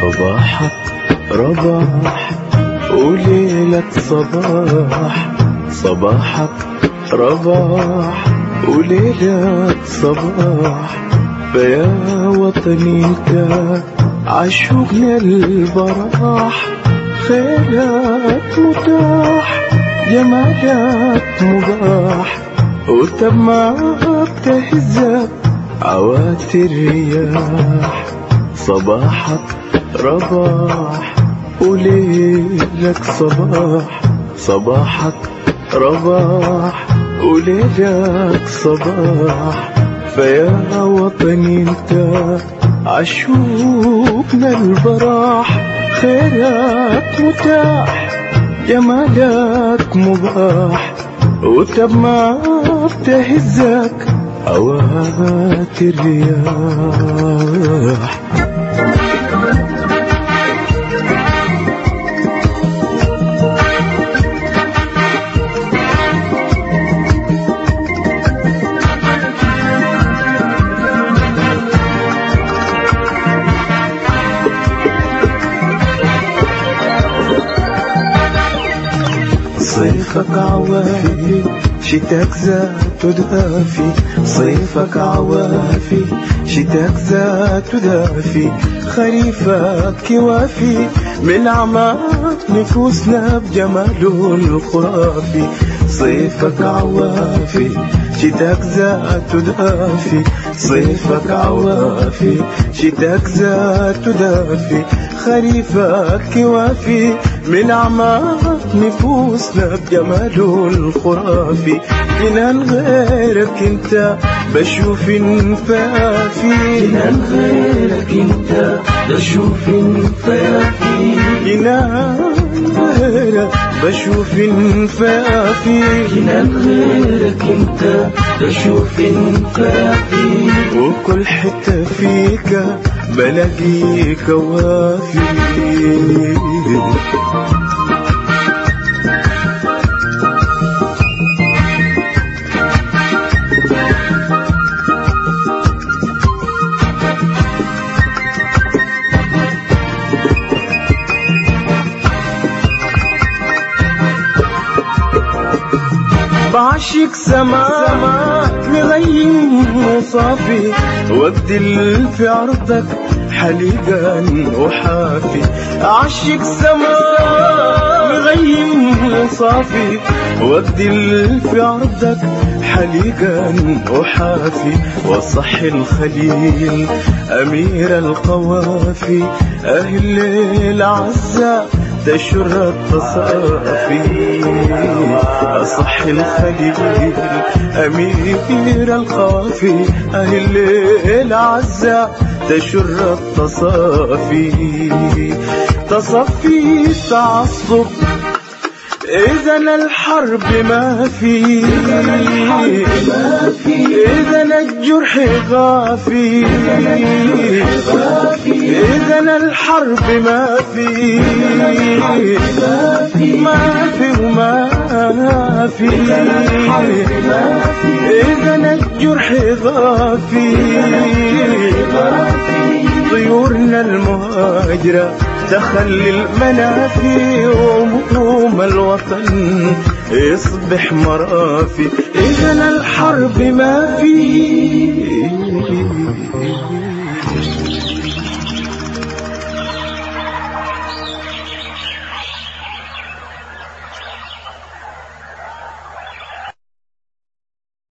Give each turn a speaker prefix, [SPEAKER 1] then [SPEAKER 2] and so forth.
[SPEAKER 1] صباحك رباح وليلك صباح صباحك رباح. وليلك صباح فيا وطني انت عشوقنا البراح. خيرك متاح جمالك مباح. وتما بتهزك عواتر الرياح. صباحك رباح. وليلك صباح صباحك رباح. وليلك صباح فيا وطني انت عشوقنا البراح. خيرك متاح جمالك مباح. وتما بتهزك أوقات الرياح. صيفك عوافي شتاك زاد دافي صيفك عوافي شتاك زاد دافي خريفك كوافي من عماك نفوسنا بجماله الخرافي صيفك عوافي شتاك زاد دافي صيفك عوافي شتاك زاد دافي خريفك كوافي من أعماق نفوسنا بجماله الخرافي. جنان غيرك انت بشوف انفافي
[SPEAKER 2] جنان غيرك انت بشوف انفافي
[SPEAKER 1] جنان غيرك بشوف انفافي
[SPEAKER 2] جنان غيرك انت بشوف انفافي
[SPEAKER 1] وكل حتة فيك بلاقيك وافي. بعشق سماء مغيم وصافي وابدل في عرضك حليقا وحافي. أعشق سماء مغيم وصافي وابدل في عرضك حليقا وحافي. وصح الخليل أمير القوافي. أهل العزة تشر التصافي أصح الخليل أمير القافي أهل العزة تشر التصافي تصفي تعصب. إذا الحرب ما في. إذا الجرح غافي. إذا الحرب ما في. ما في وما في. إذا الجرح غافي طيورنا المهاجرة تخلي المنافي ومقوم الوطن. يصبح مرافي. إذا الحرب ما في.